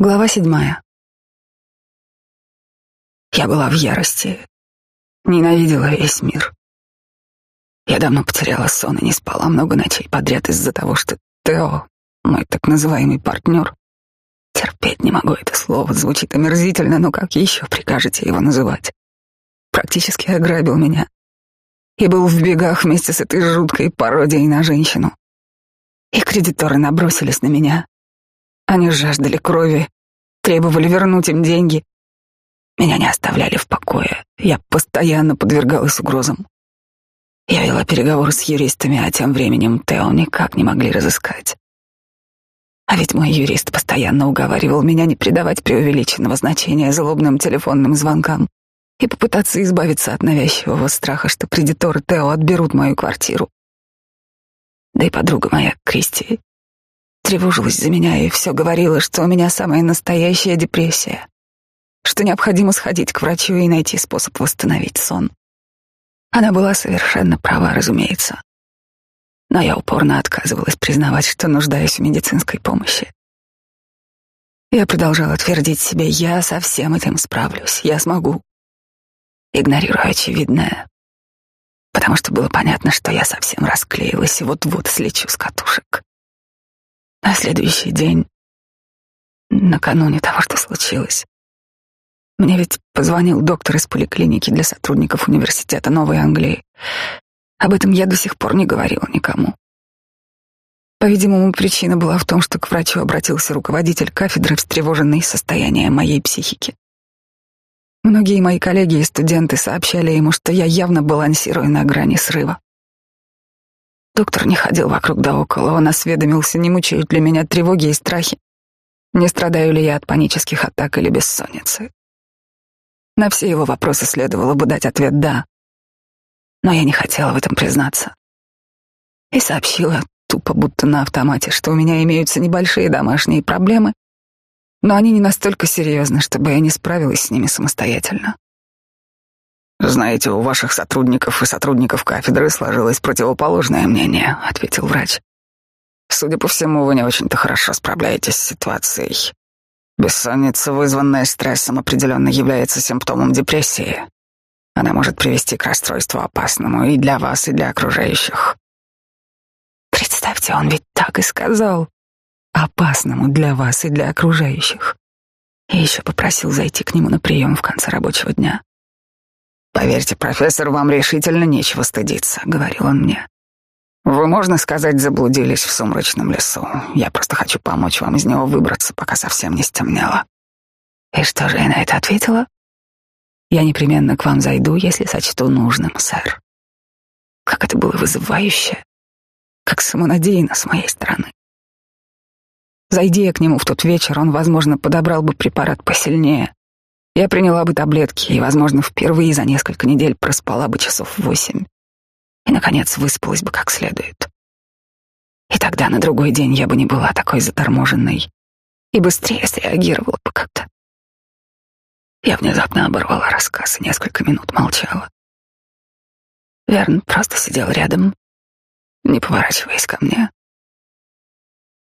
Глава седьмая. Я была в ярости, ненавидела весь мир. Я давно потеряла сон и не спала много ночей подряд из-за того, что Тео, мой так называемый партнер, терпеть не могу это слово, звучит омерзительно, но как еще прикажете его называть? Практически ограбил меня и был в бегах вместе с этой жуткой пародией на женщину. И кредиторы набросились на меня, они жаждали крови, требовали вернуть им деньги. Меня не оставляли в покое. Я постоянно подвергалась угрозам. Я вела переговоры с юристами, а тем временем Тео никак не могли разыскать. А ведь мой юрист постоянно уговаривал меня не придавать преувеличенного значения злобным телефонным звонкам и попытаться избавиться от навязчивого страха, что кредиторы Тео отберут мою квартиру. Да и подруга моя, Кристи, тревожилась за меня и все говорила, что у меня самая настоящая депрессия, что необходимо сходить к врачу и найти способ восстановить сон. Она была совершенно права, разумеется. Но я упорно отказывалась признавать, что нуждаюсь в медицинской помощи. Я продолжала твердить себе, я со всем этим справлюсь, я смогу. Игнорируя очевидное, потому что было понятно, что я совсем расклеилась и вот-вот слечу с катушек. На следующий день, накануне того, что случилось, мне ведь позвонил доктор из поликлиники для сотрудников университета Новой Англии. Об этом я до сих пор не говорила никому. По-видимому, причина была в том, что к врачу обратился руководитель кафедры, встревоженный состоянием моей психики. Многие мои коллеги и студенты сообщали ему, что я явно балансирую на грани срыва. Доктор не ходил вокруг да около, он осведомился, не мучают ли меня тревоги и страхи, не страдаю ли я от панических атак или бессонницы. На все его вопросы следовало бы дать ответ «да», но я не хотела в этом признаться. И сообщила, тупо будто на автомате, что у меня имеются небольшие домашние проблемы, но они не настолько серьезны, чтобы я не справилась с ними самостоятельно. Знаете, у ваших сотрудников и сотрудников кафедры сложилось противоположное мнение, ответил врач. Судя по всему, вы не очень-то хорошо справляетесь с ситуацией. Бессонница, вызванная стрессом, определенно является симптомом депрессии. Она может привести к расстройству опасному и для вас, и для окружающих. Представьте, он ведь так и сказал. Опасному для вас и для окружающих. И еще попросил зайти к нему на прием в конце рабочего дня. Поверьте, профессор, вам решительно нечего стыдиться, говорил он мне. Вы, можно сказать, заблудились в сумрачном лесу. Я просто хочу помочь вам из него выбраться, пока совсем не стемнело. И что же я на это ответила? Я непременно к вам зайду, если сочту нужным, сэр. Как это было вызывающе, как самонадеянно с моей стороны. Зайди я к нему в тот вечер, он, возможно, подобрал бы препарат посильнее, я приняла бы таблетки и, возможно, впервые за несколько недель проспала бы часов восемь. И, наконец, выспалась бы как следует. И тогда на другой день я бы не была такой заторможенной и быстрее среагировала бы как-то. Я внезапно оборвала рассказ и несколько минут молчала. Верн просто сидел рядом, не поворачиваясь ко мне,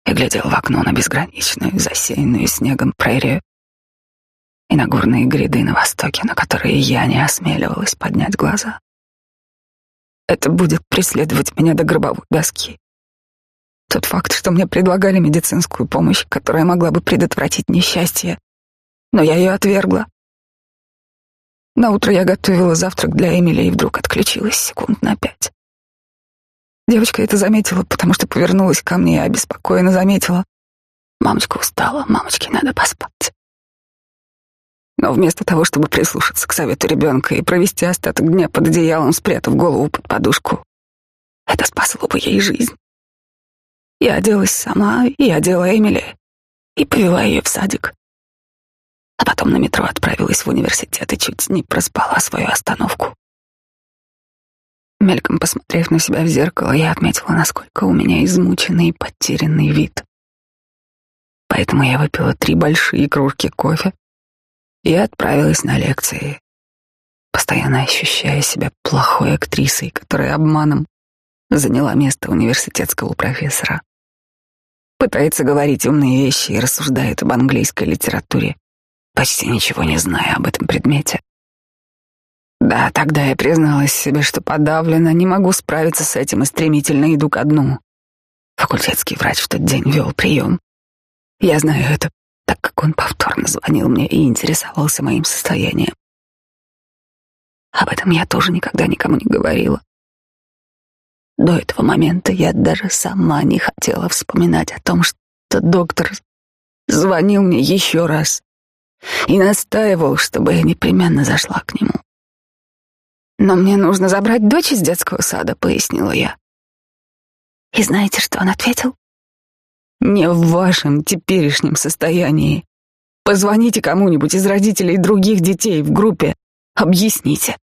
и глядел в окно на безграничную, засеянную снегом прерию, и на горные гряды на востоке, на которые я не осмеливалась поднять глаза. Это будет преследовать меня до гробовой доски. Тот факт, что мне предлагали медицинскую помощь, которая могла бы предотвратить несчастье, но я ее отвергла. На утро я готовила завтрак для Эмили и вдруг отключилась секунд на пять. Девочка это заметила, потому что повернулась ко мне и обеспокоенно заметила. Мамочка устала, мамочке надо поспать. Но вместо того, чтобы прислушаться к совету ребенка и провести остаток дня под одеялом, спрятав голову под подушку, это спасло бы ей жизнь. Я оделась сама и одела Эмили и повела ее в садик. А потом на метро отправилась в университет и чуть не проспала свою остановку. Мельком посмотрев на себя в зеркало, я отметила, насколько у меня измученный и потерянный вид. Поэтому я выпила три большие кружки кофе, и отправилась на лекции, постоянно ощущая себя плохой актрисой, которая обманом заняла место университетского профессора. пытается говорить умные вещи и рассуждает об английской литературе, почти ничего не зная об этом предмете. Да, тогда я призналась себе, что подавлена, не могу справиться с этим и стремительно иду ко дну. Факультетский врач в тот день вел прием. Я знаю это, так как он повторно звонил мне и интересовался моим состоянием. Об этом я тоже никогда никому не говорила. До этого момента я даже сама не хотела вспоминать о том, что доктор звонил мне еще раз и настаивал, чтобы я непременно зашла к нему. «Но мне нужно забрать дочь из детского сада», — пояснила я. И знаете, что он ответил? «Не в вашем теперешнем состоянии. Позвоните кому-нибудь из родителей других детей в группе. Объясните,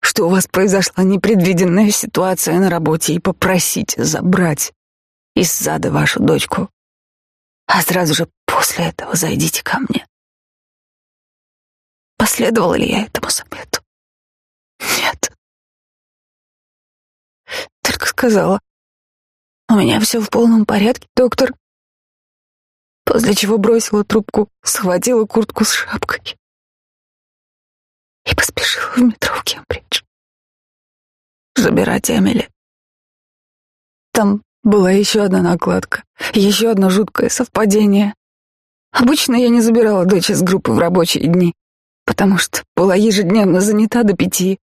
что у вас произошла непредвиденная ситуация на работе и попросите забрать из сада вашу дочку. А сразу же после этого зайдите ко мне. Последовала ли я этому совету? Нет. Только сказала, у меня все в полном порядке, доктор. После чего бросила трубку, схватила куртку с шапкой и поспешила в метро в Кембридж. Забирать Эмили. Там была еще одна накладка, еще одно жуткое совпадение. Обычно я не забирала дочь из группы в рабочие дни, потому что была ежедневно занята до пяти.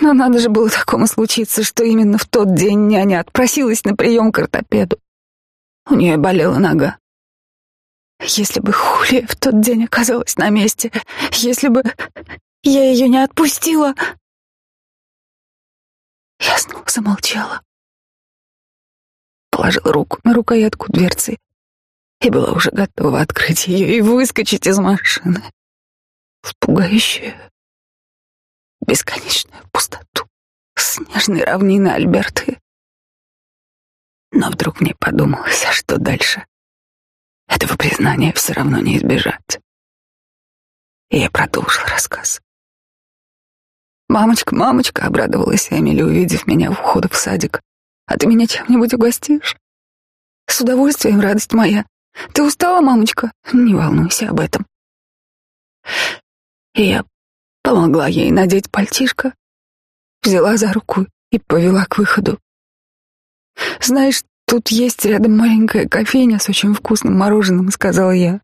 Но надо же было такому случиться, что именно в тот день няня отпросилась на прием к ортопеду. У нее болела нога. Если бы Хулия в тот день оказалась на месте, если бы я ее не отпустила... Я снова замолчала. Положила руку на рукоятку дверцы и была уже готова открыть ее и выскочить из машины. В пугающую, бесконечную пустоту снежной равнины Альберты. Но вдруг мне подумалось, а что дальше? Этого признания все равно не избежать. И я продолжил рассказ. «Мамочка, мамочка!» — обрадовалась Эмили, увидев меня в ухода в садик. «А ты меня чем-нибудь угостишь?» «С удовольствием, радость моя. Ты устала, мамочка? Не волнуйся об этом». И я помогла ей надеть пальтишко, взяла за руку и повела к выходу. «Знаешь, тут есть рядом маленькая кофейня с очень вкусным мороженым», — сказала я.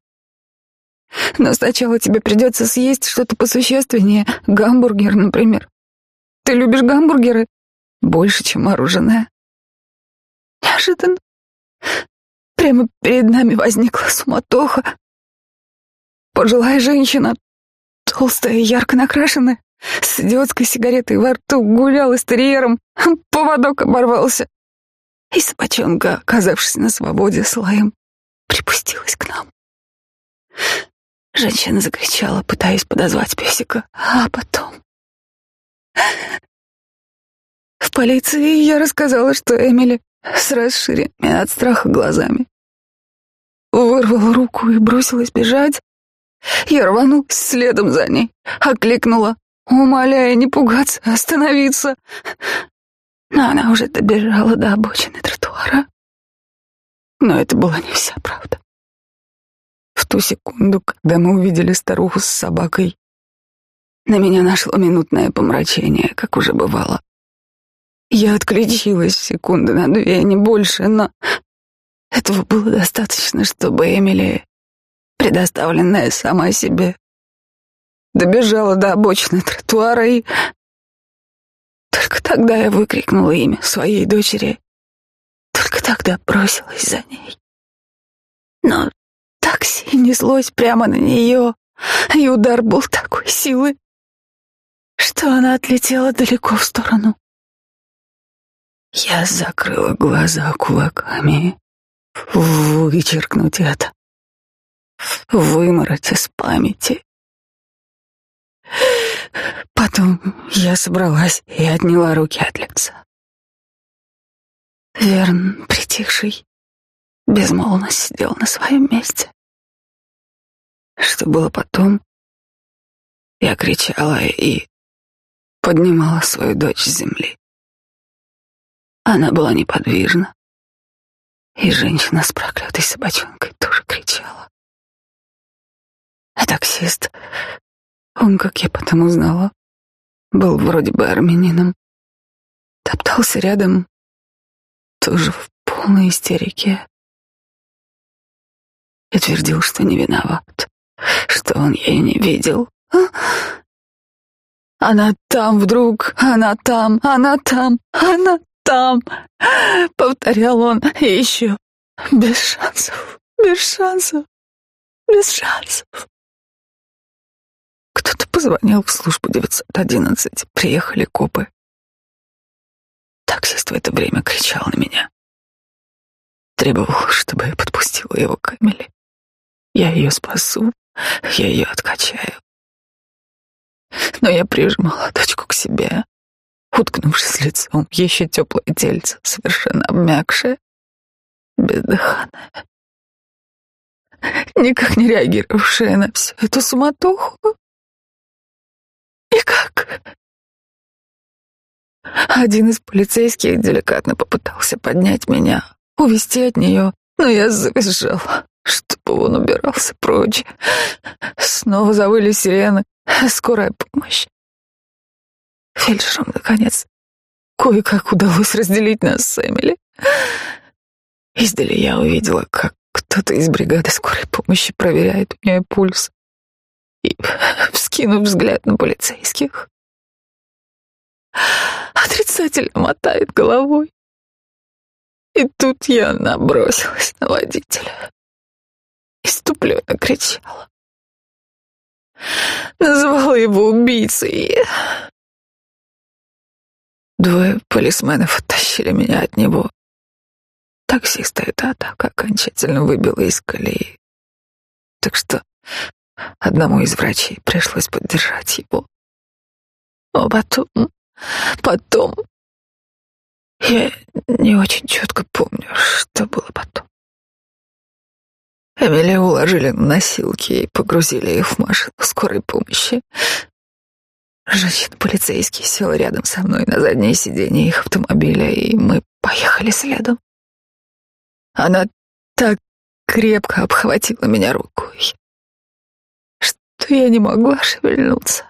Но сначала тебе придется съесть что-то посущественнее. Гамбургер, например. Ты любишь гамбургеры? Больше, чем мороженое. Неожиданно. Прямо перед нами возникла суматоха. Пожилая женщина, толстая и ярко накрашенная, с идиотской сигаретой во рту, гуляла с терьером, поводок оборвался. И собачонка, оказавшись на свободе с лаем, припустилась к нам. Женщина закричала, пытаясь подозвать песика, а потом... В полиции я рассказала, что Эмили с расширенными от страха глазами вырвала руку и бросилась бежать. Я рванулась следом за ней, окликнула, умоляя не пугаться, остановиться. Но она уже добежала до обочины тротуара. Но это была не вся правда. В ту секунду, когда мы увидели старуху с собакой, на меня нашло минутное помрачение, как уже бывало. Я отключилась секунды на две, не больше, но этого было достаточно, чтобы Эмили, предоставленная сама себе, добежала до обочины тротуара и... Только тогда я выкрикнула имя своей дочери. Только тогда бросилась за ней. Но Такси неслось прямо на нее, и удар был такой силы, что она отлетела далеко в сторону. Я закрыла глаза кулаками. Вычеркнуть это. Вымороть из памяти. Потом я собралась и отняла руки от лица. Верн, притихший, безмолвно сидел на своем месте. Что было потом? Я кричала и поднимала свою дочь с земли. Она была неподвижна, И женщина с проклятой собачонкой тоже кричала. А таксист, он, как я потом узнала, был вроде бы армянином, топтался рядом, тоже в полной истерике, и твердил, что не виноват, что он ее не видел. Она там вдруг, она там, она там, она там, повторял он еще. Без шансов, без шансов, без шансов. Кто-то позвонил в службу 911, приехали копы. Таксист в это время кричал на меня. Требовал, чтобы я подпустила его к Эмили. Я ее спасу, я ее откачаю. Но я прижимала дочку к себе, уткнувшись лицом еще теплое тельце, совершенно обмякшее, бездыханное, никак не реагировавшее на всю эту суматоху. Как? Один из полицейских деликатно попытался поднять меня, увести от нее, но я завизжала чтобы он убирался прочь. Снова завыли сирены. Скорая помощь. Фельдшерам, наконец, кое-как удалось разделить нас с Эмили. Издали я увидела, как кто-то из бригады скорой помощи проверяет у нее пульс. И, вскинув взгляд на полицейских, отрицательно мотает головой. И тут я набросилась на водителя иступленно кричала. Называла его убийцей. Двое полисменов оттащили меня от него. Таксиста эта атака окончательно выбила из колеи. Так что одному из врачей пришлось поддержать его. А потом, потом... Я не очень четко помню, что было потом. Эмили уложили на носилки и погрузили их в машину скорой помощи. Женщина-полицейский сел рядом со мной на заднее сиденье их автомобиля, и мы поехали следом. Она так крепко обхватила меня рукой, что я не могла шевельнуться.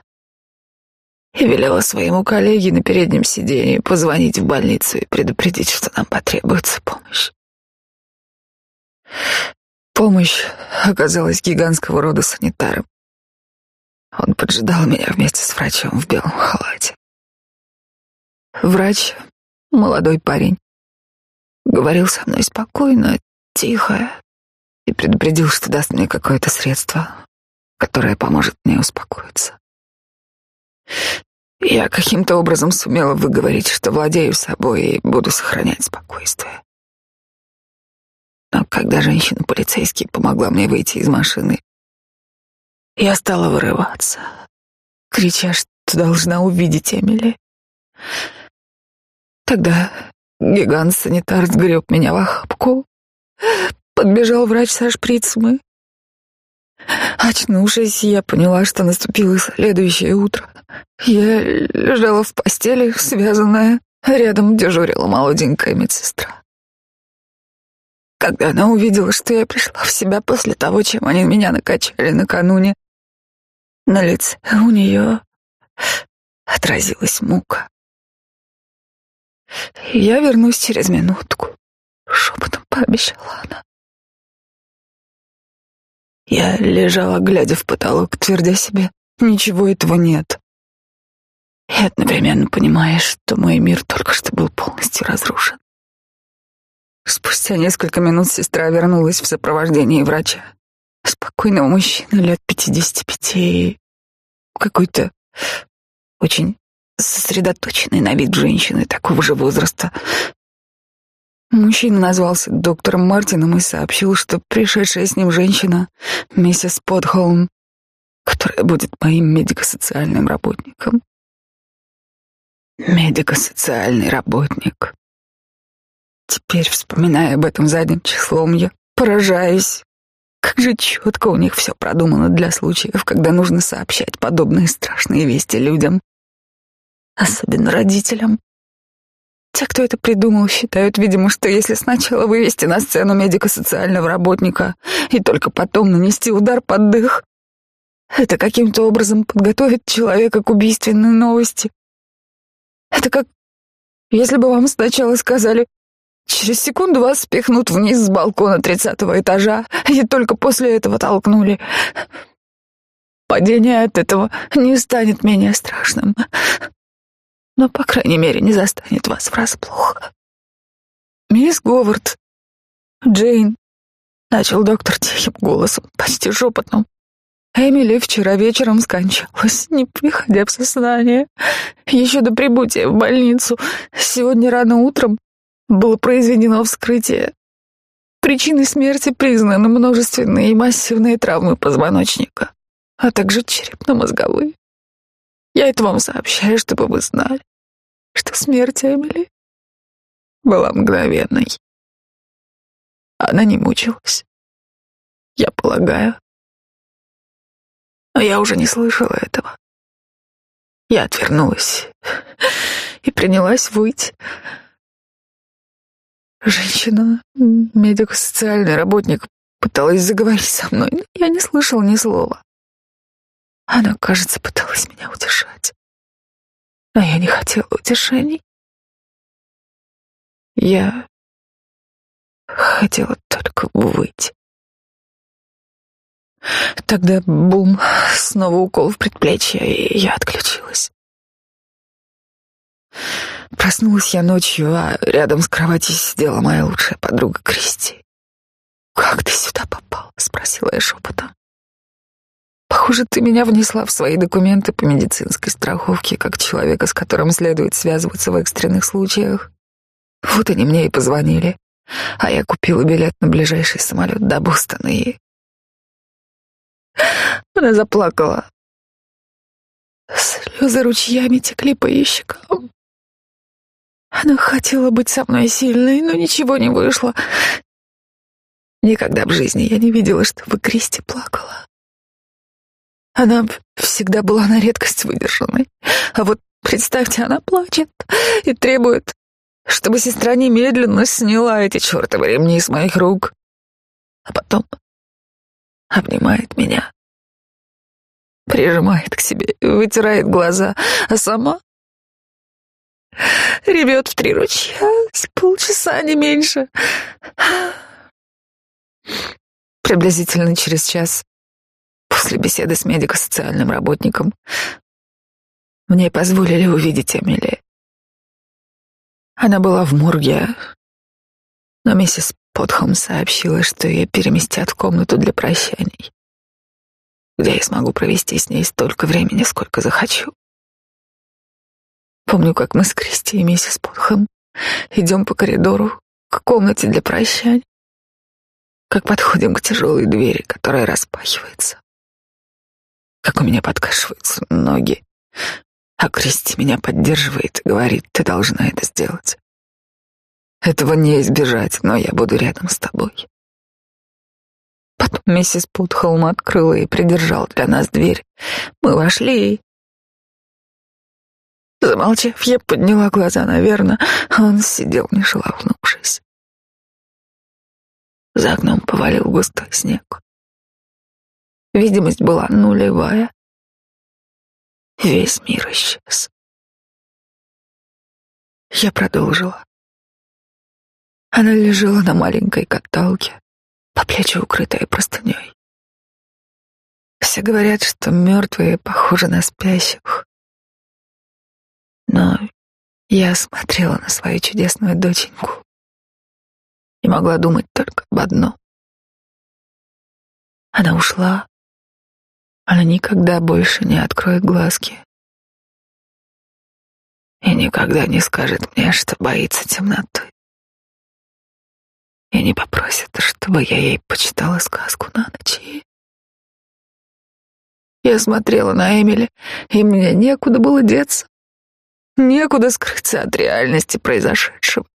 И велела своему коллеге на переднем сиденье позвонить в больницу и предупредить, что нам потребуется помощь. Помощь оказалась гигантского рода санитаром. Он поджидал меня вместе с врачом в белом халате. Врач, молодой парень, говорил со мной спокойно, тихо и предупредил, что даст мне какое-то средство, которое поможет мне успокоиться. Я каким-то образом сумела выговорить, что владею собой и буду сохранять спокойствие. Но когда женщина-полицейский помогла мне выйти из машины, я стала вырываться, крича, что должна увидеть Эмили. Тогда гигант-санитар сгреб меня в охапку. Подбежал врач со шприцем и... Очнувшись, я поняла, что наступило следующее утро. Я лежала в постели, связанная. Рядом дежурила молоденькая медсестра. Когда она увидела, что я пришла в себя после того, чем они меня накачали накануне, на лице у нее отразилась мука. «Я вернусь через минутку», — шепотом пообещала она. Я лежала, глядя в потолок, твердя себе, ничего этого нет. И одновременно понимая, что мой мир только что был полностью разрушен. Спустя несколько минут сестра вернулась в сопровождении врача. Спокойного мужчины лет пятидесяти пяти. Какой-то очень сосредоточенный на вид женщины такого же возраста. Мужчина назвался доктором Мартином и сообщил, что пришедшая с ним женщина, миссис Подхолм, которая будет моим медико-социальным работником. Медико-социальный работник. Теперь, вспоминая об этом задним числом, я поражаюсь. Как же четко у них все продумано для случаев, когда нужно сообщать подобные страшные вести людям. Особенно родителям. Те, кто это придумал, считают, видимо, что если сначала вывести на сцену медико-социального работника и только потом нанести удар под дых, это каким-то образом подготовит человека к убийственной новости. Это как если бы вам сначала сказали, через секунду вас спихнут вниз с балкона тридцатого этажа, и только после этого толкнули. Падение от этого не станет менее страшным но, по крайней мере, не застанет вас врасплох. Мисс Говард, Джейн, начал доктор тихим голосом, почти шепотным. Эмили вчера вечером скончалась, не приходя в сознание. Еще до прибытия в больницу. Сегодня рано утром было произведено вскрытие. Причиной смерти признаны множественные и массивные травмы позвоночника, а также черепно-мозговые. Я это вам сообщаю, чтобы вы знали, что смерть Эмили была мгновенной. Она не мучилась. Я полагаю. Но я уже не слышала этого. Я отвернулась и принялась выйти. Женщина, медико-социальный работник, пыталась заговорить со мной, но я не слышала ни слова. Она, кажется, пыталась меня утешать. Но я не хотела утешений. Я хотела только выйти. Тогда бум, снова укол в предплечье, и я отключилась. Проснулась я ночью, а рядом с кроватью сидела моя лучшая подруга Кристи. «Как ты сюда попал?» — спросила я шепотом. Похоже, ты меня внесла в свои документы по медицинской страховке, как человека, с которым следует связываться в экстренных случаях. Вот они мне и позвонили. А я купила билет на ближайший самолет до Бостона и... Она заплакала. Слезы ручьями текли по щекам. Она хотела быть со мной сильной, но ничего не вышло. Никогда в жизни я не видела, чтобы Кристи плакала. Она всегда была на редкость выдержанной. А вот представьте, она плачет и требует, чтобы сестра немедленно сняла эти чертовы ремни с моих рук. А потом обнимает меня, прижимает к себе, вытирает глаза, а сама ревет в три ручья с полчаса, не меньше. Приблизительно через час После беседы с медико-социальным работником мне позволили увидеть Эмили. Она была в морге, но миссис Потхом сообщила, что ее переместят в комнату для прощаний, где я смогу провести с ней столько времени, сколько захочу. Помню, как мы с Кристи и миссис Потхом идем по коридору к комнате для прощаний, как подходим к тяжелой двери, которая распахивается как у меня подкашиваются ноги. А Кристи меня поддерживает и говорит, ты должна это сделать. Этого не избежать, но я буду рядом с тобой. Потом миссис Путхолм открыла и придержала для нас дверь. Мы вошли. Замолчав, я подняла глаза наверное, а он сидел, не шелохнувшись. За окном повалил густой снег. Видимость была нулевая. Весь мир исчез. Я продолжила. Она лежала на маленькой каталке, по плечи укрытая простыней. Все говорят, что мертвые похожи на спящих. Но я смотрела на свою чудесную доченьку и могла думать только об одном. Она ушла, она никогда больше не откроет глазки. И никогда не скажет мне, что боится темноты. И не попросит, чтобы я ей почитала сказку на ночь. Я смотрела на Эмили, и мне некуда было деться. Некуда скрыться от реальности произошедшего.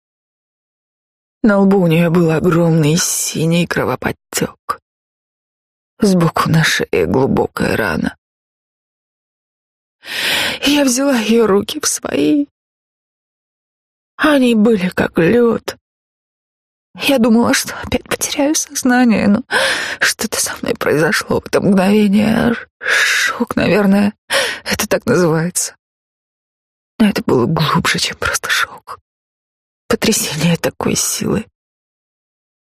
На лбу у нее был огромный синий кровоподтек. Сбоку на шее глубокая рана. Я взяла ее руки в свои Они были как лед. Я думала, что опять потеряю сознание, но что-то со мной произошло в это мгновение. Шок, наверное, это так называется. Но это было глубже, чем просто шок. Потрясение такой силы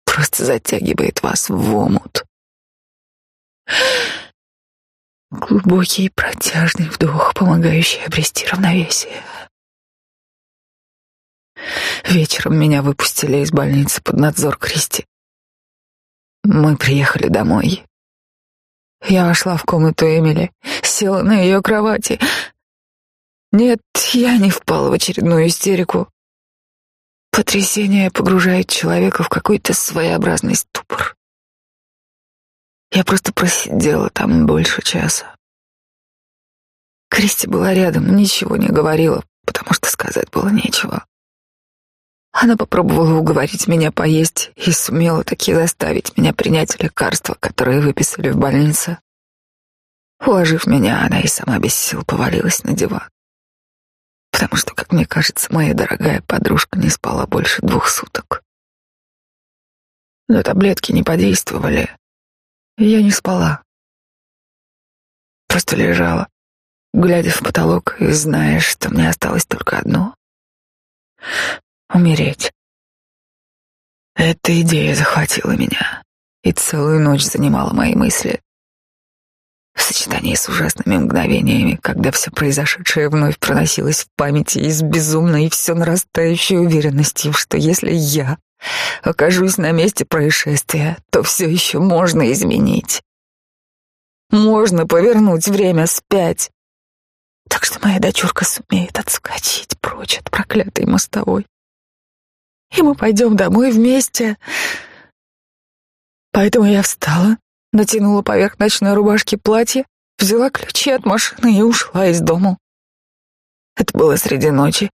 просто затягивает вас в омут. Глубокий протяжный вдох, помогающий обрести равновесие. Вечером меня выпустили из больницы под надзор Кристи. Мы приехали домой. Я вошла в комнату Эмили, села на ее кровати. Нет, я не впала в очередную истерику. Потрясение погружает человека в какой-то своеобразный ступор. Я просто просидела там больше часа. Кристи была рядом, ничего не говорила, потому что сказать было нечего. Она попробовала уговорить меня поесть и сумела таки заставить меня принять лекарства, которые выписали в больнице. Уложив меня, она и сама без сил повалилась на диван. Потому что, как мне кажется, моя дорогая подружка не спала больше двух суток. Но таблетки не подействовали, я не спала. Просто лежала, глядя в потолок и зная, что мне осталось только одно умереть. Эта идея захватила меня и целую ночь занимала мои мысли. В сочетании с ужасными мгновениями, когда все произошедшее вновь проносилось в памяти и с безумной и все нарастающей уверенностью, что если я окажусь на месте происшествия, то все еще можно изменить. Можно повернуть время вспять. Так что моя дочурка сумеет отскочить прочь от проклятой мостовой и мы пойдем домой вместе. Поэтому я встала, натянула поверх ночной рубашки платье, взяла ключи от машины и ушла из дому. Это было среди ночи.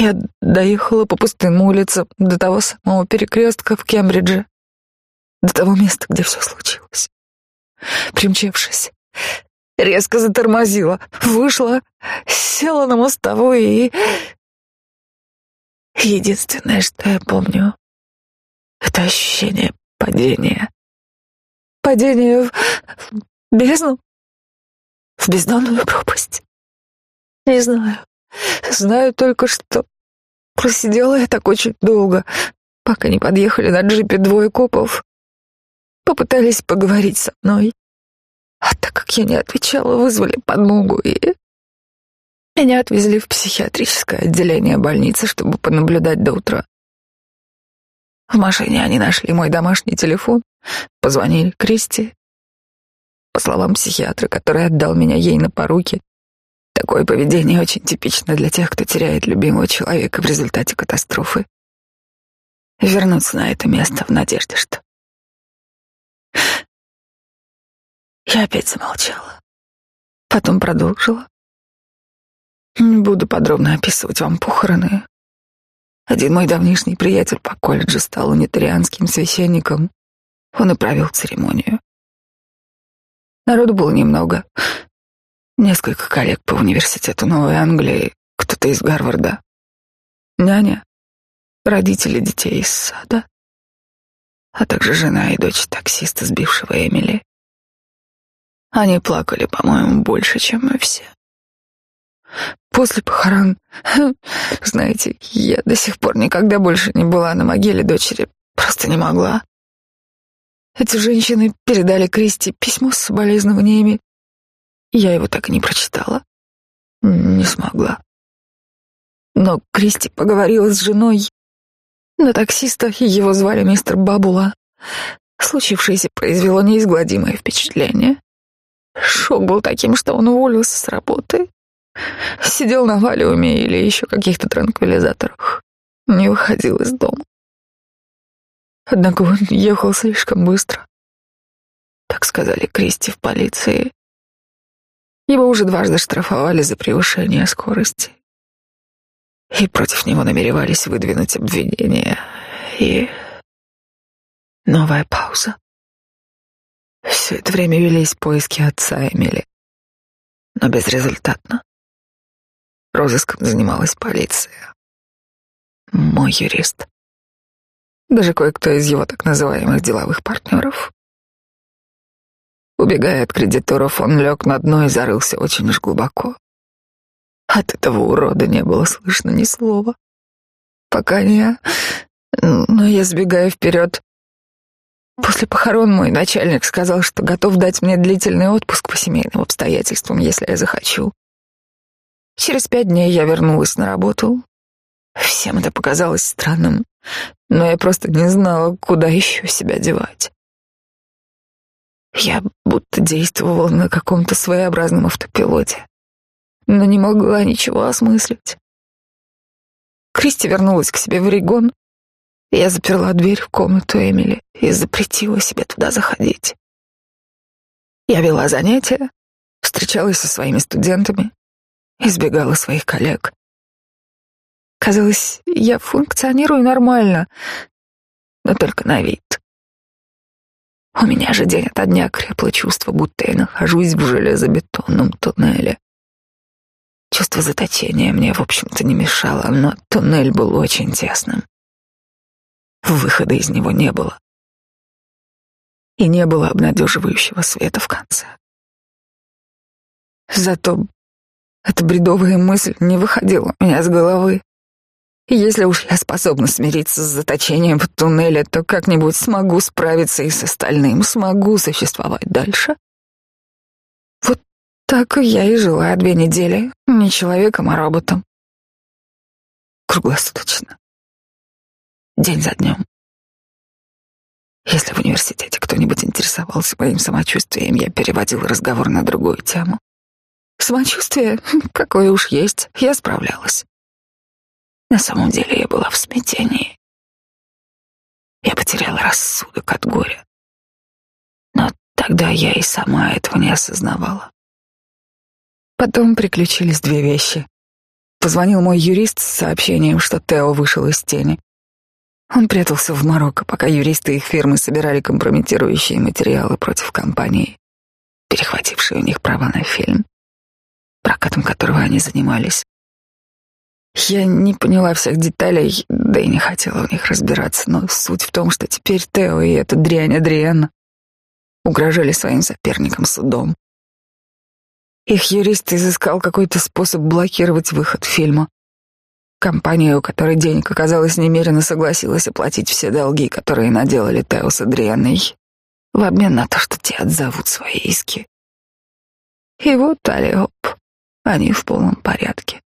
Я доехала по пустым улицам до того самого перекрестка в Кембридже, до того места, где все случилось. Примчавшись, резко затормозила, вышла, села на мостовую и Единственное, что я помню, это ощущение падения. Падение в, в бездну, в бездонную пропасть. Не знаю. Знаю только, что просидела я так очень долго, пока не подъехали на джипе двое копов. Попытались поговорить со мной. А так как я не отвечала, вызвали подмогу и меня отвезли в психиатрическое отделение больницы, чтобы понаблюдать до утра. В машине они нашли мой домашний телефон, позвонили Кристи. По словам психиатра, который отдал меня ей на поруки, такое поведение очень типично для тех, кто теряет любимого человека в результате катастрофы. Вернуться на это место в надежде, что... Я опять замолчала. Потом продолжила. Не буду подробно описывать вам похороны. Один мой давнишний приятель по колледжу стал унитарианским священником. Он и провел церемонию. Народу было немного. Несколько коллег по университету Новой Англии, кто-то из Гарварда, няня, родители детей из сада, а также жена и дочь таксиста, сбившего Эмили. Они плакали, по-моему, больше, чем мы все. После похорон, знаете, я до сих пор никогда больше не была на могиле дочери, просто не могла. Эти женщины передали Кристи письмо с соболезнованиями. Я его так и не прочитала. Не смогла. Но Кристи поговорила с женой на таксиста, его звали мистер Бабула. Случившееся произвело неизгладимое впечатление. Шок был таким, что он уволился с работы. Сидел на валиуме или еще каких-то транквилизаторах. Не выходил из дома. Однако он ехал слишком быстро. Так сказали Кристи в полиции. Его уже дважды штрафовали за превышение скорости. И против него намеревались выдвинуть обвинение. И новая пауза. Все это время велись поиски отца Эмили, но безрезультатно. Розыском занималась полиция. мой юрист. Даже кое-кто из его так называемых деловых партнеров. Убегая от кредиторов, он лег на дно и зарылся очень уж глубоко. От этого урода не было слышно ни слова. Пока не... Но я сбегаю вперед. После похорон мой начальник сказал, что готов дать мне длительный отпуск по семейным обстоятельствам, если я захочу. Через пять дней я вернулась на работу. Всем это показалось странным, но я просто не знала, куда еще себя девать. Я будто действовала на каком-то своеобразном автопилоте, но не могла ничего осмыслить. Кристи вернулась к себе в Орегон. Я заперла дверь в комнату Эмили и запретила себе туда заходить. Я вела занятия, встречалась со своими студентами, избегала своих коллег. Казалось, я функционирую нормально, но только на вид. У меня же день ото дня крепло чувство, будто я нахожусь в железобетонном туннеле. Чувство заточения мне, в общем-то, не мешало, но туннель был очень тесным. Выхода из него не было. И не было обнадеживающего света в конце. Зато эта бредовая мысль не выходила у меня с головы. Если уж я способна смириться с заточением в туннеле, то как-нибудь смогу справиться и с остальным, смогу существовать дальше. Вот так я и жила две недели, не человеком, а роботом. Круглосуточно. День за днем. Если в университете кто-нибудь интересовался моим самочувствием, я переводил разговор на другую тему. Самочувствие, какое уж есть, я справлялась. На самом деле я была в смятении. Я потеряла рассудок от горя. Но тогда я и сама этого не осознавала. Потом приключились две вещи. Позвонил мой юрист с сообщением, что Тео вышел из тени. Он прятался в Марокко, пока юристы их фирмы собирали компрометирующие материалы против компании, перехватившей у них права на фильм, прокатом которого они занимались. Я не поняла всех деталей, да и не хотела в них разбираться, но суть в том, что теперь Тео и эта дрянь Адриана угрожали своим соперникам судом. Их юрист изыскал какой-то способ блокировать выход фильма. Компания, у которой денег оказалось немерено, согласилась оплатить все долги, которые наделали Тео с Адрианой, в обмен на то, что те отзовут свои иски. И вот, алиоп, они в полном порядке.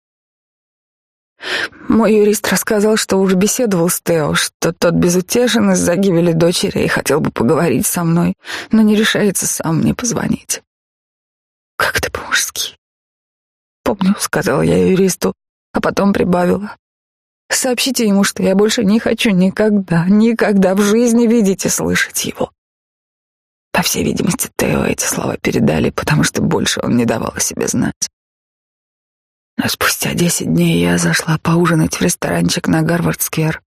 Мой юрист рассказал, что уже беседовал с Тео, что тот безутешен из-за гибели дочери и хотел бы поговорить со мной, но не решается сам мне позвонить. Как это по-мужски? Помню, сказала я юристу, а потом прибавила. Сообщите ему, что я больше не хочу никогда, никогда в жизни видеть и слышать его. По всей видимости, Тео эти слова передали, потому что больше он не давал о себе знать. Но спустя десять дней я зашла поужинать в ресторанчик на Гарвард-сквер.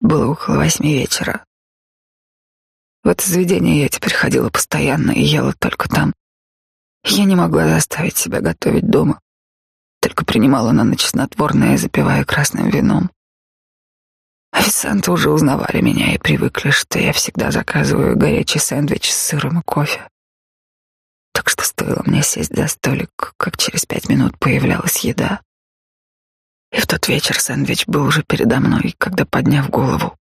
Было около восьми вечера. В это заведение я теперь ходила постоянно и ела только там. Я не могла заставить себя готовить дома. Только принимала на ночь снотворное, запивая красным вином. Официанты уже узнавали меня и привыкли, что я всегда заказываю горячий сэндвич с сыром и кофе. Так что стоило мне сесть за столик, как через пять минут появлялась еда. И в тот вечер сэндвич был уже передо мной, когда, подняв голову,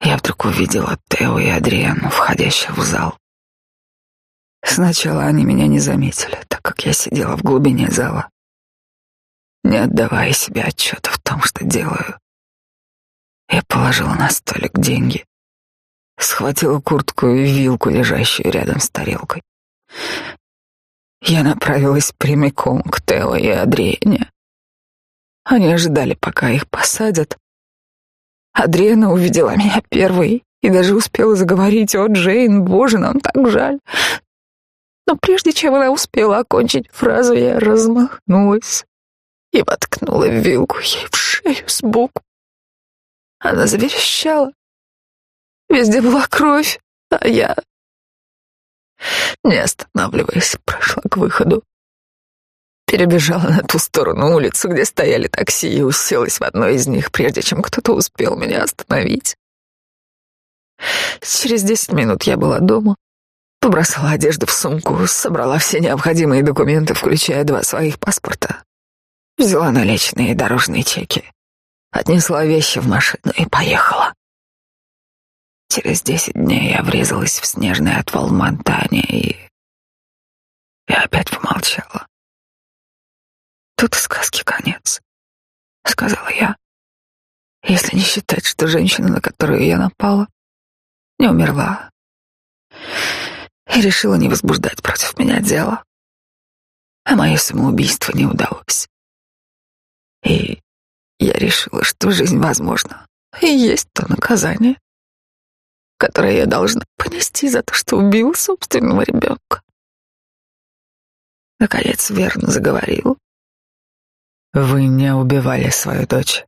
я вдруг увидела Тео и Адриану, входящих в зал. Сначала они меня не заметили, так как я сидела в глубине зала, не отдавая себе отчета в том, что делаю. Я положила на столик деньги, схватила куртку и вилку, лежащую рядом с тарелкой. Я направилась прямиком к Тео и Адриене. Они ожидали, пока их посадят. Адриена увидела меня первой и даже успела заговорить «О, Джейн, боже, нам так жаль». Но прежде чем она успела окончить фразу, я размахнулась и воткнула вилку ей в шею сбоку. Она заверещала. Везде была кровь, а я не останавливаясь, прошла к выходу. перебежала на ту сторону улицы, где стояли такси, и уселась в одно из них, прежде чем кто-то успел меня остановить. Через десять минут я была дома, побросала одежду в сумку, собрала все необходимые документы, включая два своих паспорта, взяла наличные дорожные чеки, отнесла вещи в машину и поехала. Через десять дней я врезалась в снежный отвал в Монтане и... Я опять помолчала. Тут сказки конец, сказала я. Если не считать, что женщина, на которую я напала, не умерла и решила не возбуждать против меня дело, а мое самоубийство не удалось. И я решила, что жизнь возможна, и есть то наказание, которое я должна понести за то, что убила собственного ребенка. Наконец верно заговорил. Вы не убивали свою дочь.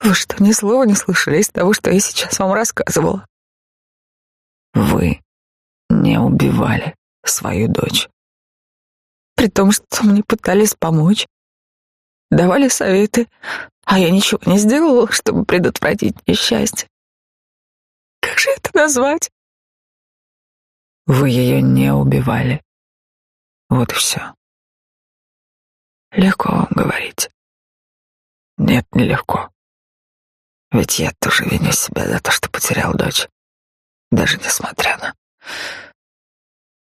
Вы что, ни слова не слышали из того, что я сейчас вам рассказывала? Вы не убивали свою дочь. При том, что мне пытались помочь, давали советы, а я ничего не сделала, чтобы предотвратить несчастье. Как же это назвать? Вы ее не убивали. Вот и все. Легко вам говорить. Нет, нелегко. Ведь я тоже виню себя за то, что потерял дочь. Даже несмотря на...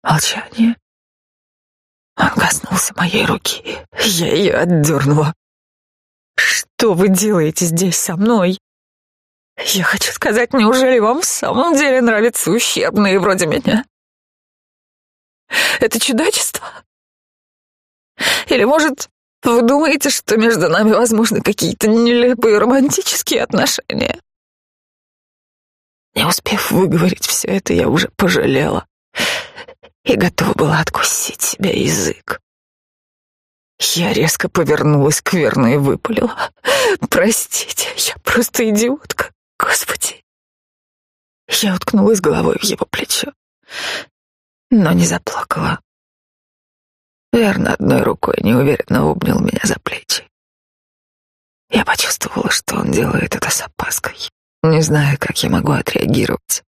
Молчание. Он коснулся моей руки. Я ее отдернула. «Что вы делаете здесь со мной?» «Я хочу сказать, неужели вам в самом деле нравятся ущербные вроде меня?» «Это чудачество?» «Или, может, вы думаете, что между нами возможны какие-то нелепые романтические отношения?» Не успев выговорить все это, я уже пожалела и готова была откусить себе язык. Я резко повернулась к Верну и выпалила. «Простите, я просто идиотка, господи!» Я уткнулась головой в его плечо, но не заплакала. Верно одной рукой неуверенно обнял меня за плечи. Я почувствовала, что он делает это с опаской, не зная, как я могу отреагировать.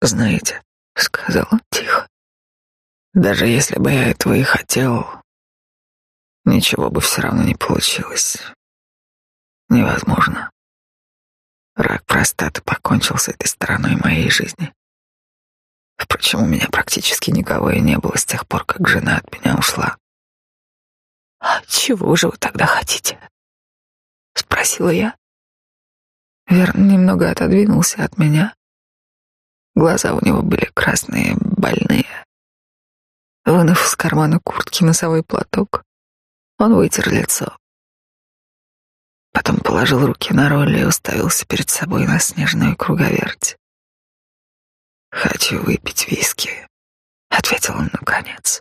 «Знаете», — сказал он тихо, — «даже если бы я этого и хотел, ничего бы все равно не получилось. Невозможно. Рак простаты покончил с этой стороной моей жизни. Впрочем, у меня практически никого и не было с тех пор, как жена от меня ушла. «А чего же вы тогда хотите?» — спросила я. Верн немного отодвинулся от меня. Глаза у него были красные, больные. Вынув из кармана куртки носовой платок, он вытер лицо. Потом положил руки на роль и уставился перед собой на снежную круговерть. «Хочу выпить виски», — ответил он наконец.